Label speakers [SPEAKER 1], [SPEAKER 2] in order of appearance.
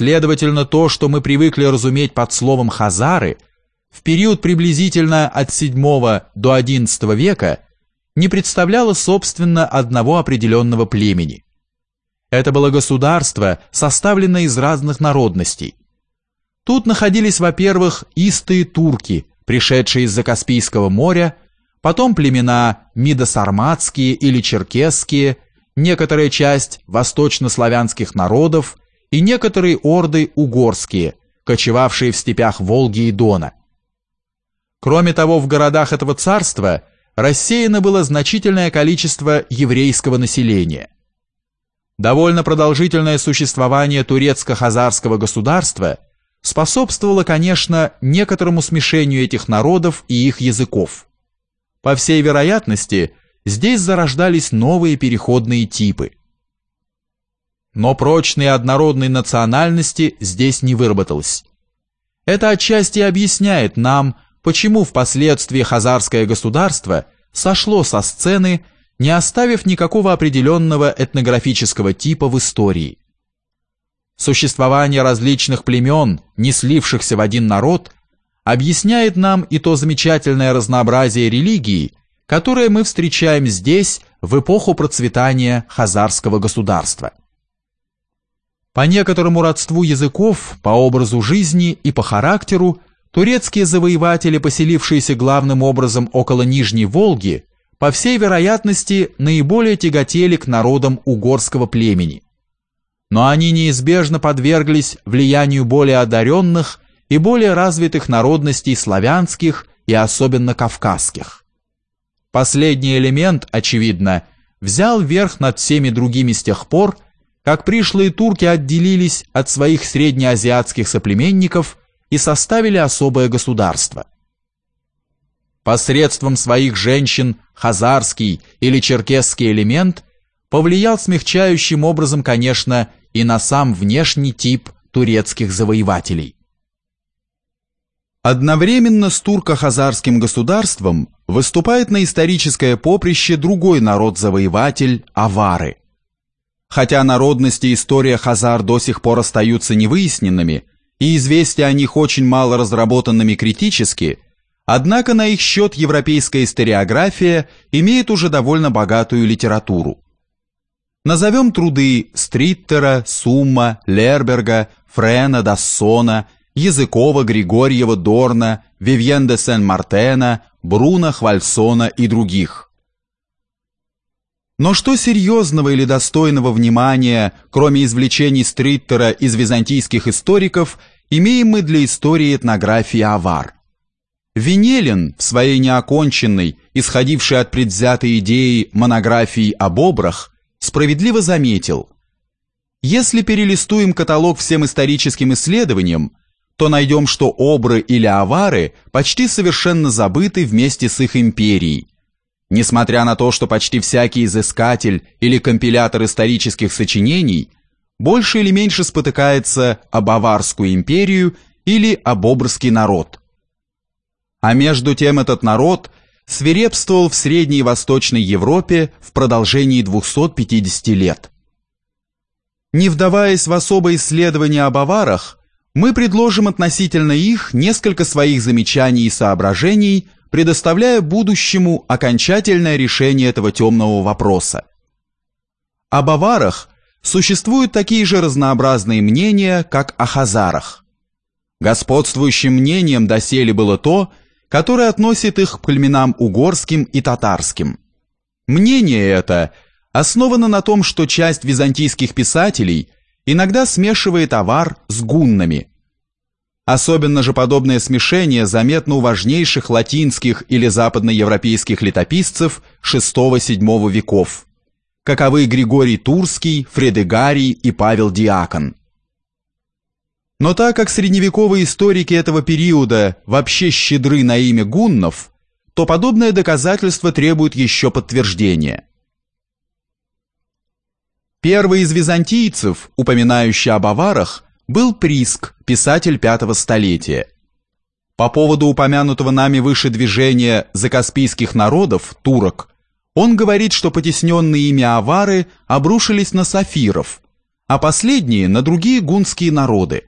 [SPEAKER 1] Следовательно, то, что мы привыкли разуметь под словом «хазары», в период приблизительно от VII до XI века не представляло, собственно, одного определенного племени. Это было государство, составленное из разных народностей. Тут находились, во-первых, истые турки, пришедшие из-за Каспийского моря, потом племена мидосарматские или черкесские, некоторая часть восточнославянских народов и некоторые орды угорские, кочевавшие в степях Волги и Дона. Кроме того, в городах этого царства рассеяно было значительное количество еврейского населения. Довольно продолжительное существование турецко-хазарского государства способствовало, конечно, некоторому смешению этих народов и их языков. По всей вероятности, здесь зарождались новые переходные типы. Но прочной однородной национальности здесь не выработалось. Это отчасти объясняет нам, почему впоследствии хазарское государство сошло со сцены, не оставив никакого определенного этнографического типа в истории. Существование различных племен, не слившихся в один народ, объясняет нам и то замечательное разнообразие религии, которое мы встречаем здесь в эпоху процветания хазарского государства. По некоторому родству языков, по образу жизни и по характеру Турецкие завоеватели, поселившиеся главным образом около Нижней Волги, по всей вероятности, наиболее тяготели к народам угорского племени. Но они неизбежно подверглись влиянию более одаренных и более развитых народностей славянских и особенно кавказских. Последний элемент, очевидно, взял верх над всеми другими с тех пор, как пришлые турки отделились от своих среднеазиатских соплеменников и составили особое государство. Посредством своих женщин хазарский или черкесский элемент повлиял смягчающим образом, конечно, и на сам внешний тип турецких завоевателей. Одновременно с турко-хазарским государством выступает на историческое поприще другой народ-завоеватель – авары. Хотя народности и история хазар до сих пор остаются невыясненными, и известия о них очень мало разработанными критически, однако на их счет европейская историография имеет уже довольно богатую литературу. Назовем труды Стриттера, Сумма, Лерберга, Френа, Дассона, Языкова, Григорьева, Дорна, Вивьен де Сен-Мартена, Бруна, Хвальсона и других – но что серьезного или достойного внимания, кроме извлечений Стриттера из византийских историков, имеем мы для истории этнографии авар? Венелин в своей неоконченной, исходившей от предвзятой идеи монографии об обрах, справедливо заметил, если перелистуем каталог всем историческим исследованиям, то найдем, что обры или авары почти совершенно забыты вместе с их империей, Несмотря на то, что почти всякий изыскатель или компилятор исторических сочинений больше или меньше спотыкается об Аварскую империю или об Обрский народ. А между тем этот народ свирепствовал в Средней и Восточной Европе в продолжении 250 лет. Не вдаваясь в особое исследование об аварах, мы предложим относительно их несколько своих замечаний и соображений – предоставляя будущему окончательное решение этого темного вопроса. Об аварах существуют такие же разнообразные мнения, как о хазарах. Господствующим мнением доселе было то, которое относит их к племенам угорским и татарским. Мнение это основано на том, что часть византийских писателей иногда смешивает авар с гуннами, Особенно же подобное смешение заметно у важнейших латинских или западноевропейских летописцев VI-VII веков, каковы Григорий Турский, Фредегарий и Павел Диакон. Но так как средневековые историки этого периода вообще щедры на имя гуннов, то подобное доказательство требует еще подтверждения. Первый из византийцев, упоминающий об аварах, был Приск, писатель пятого столетия. По поводу упомянутого нами выше движения закаспийских народов, турок, он говорит, что потесненные ими авары обрушились на сафиров, а последние на другие гунские народы,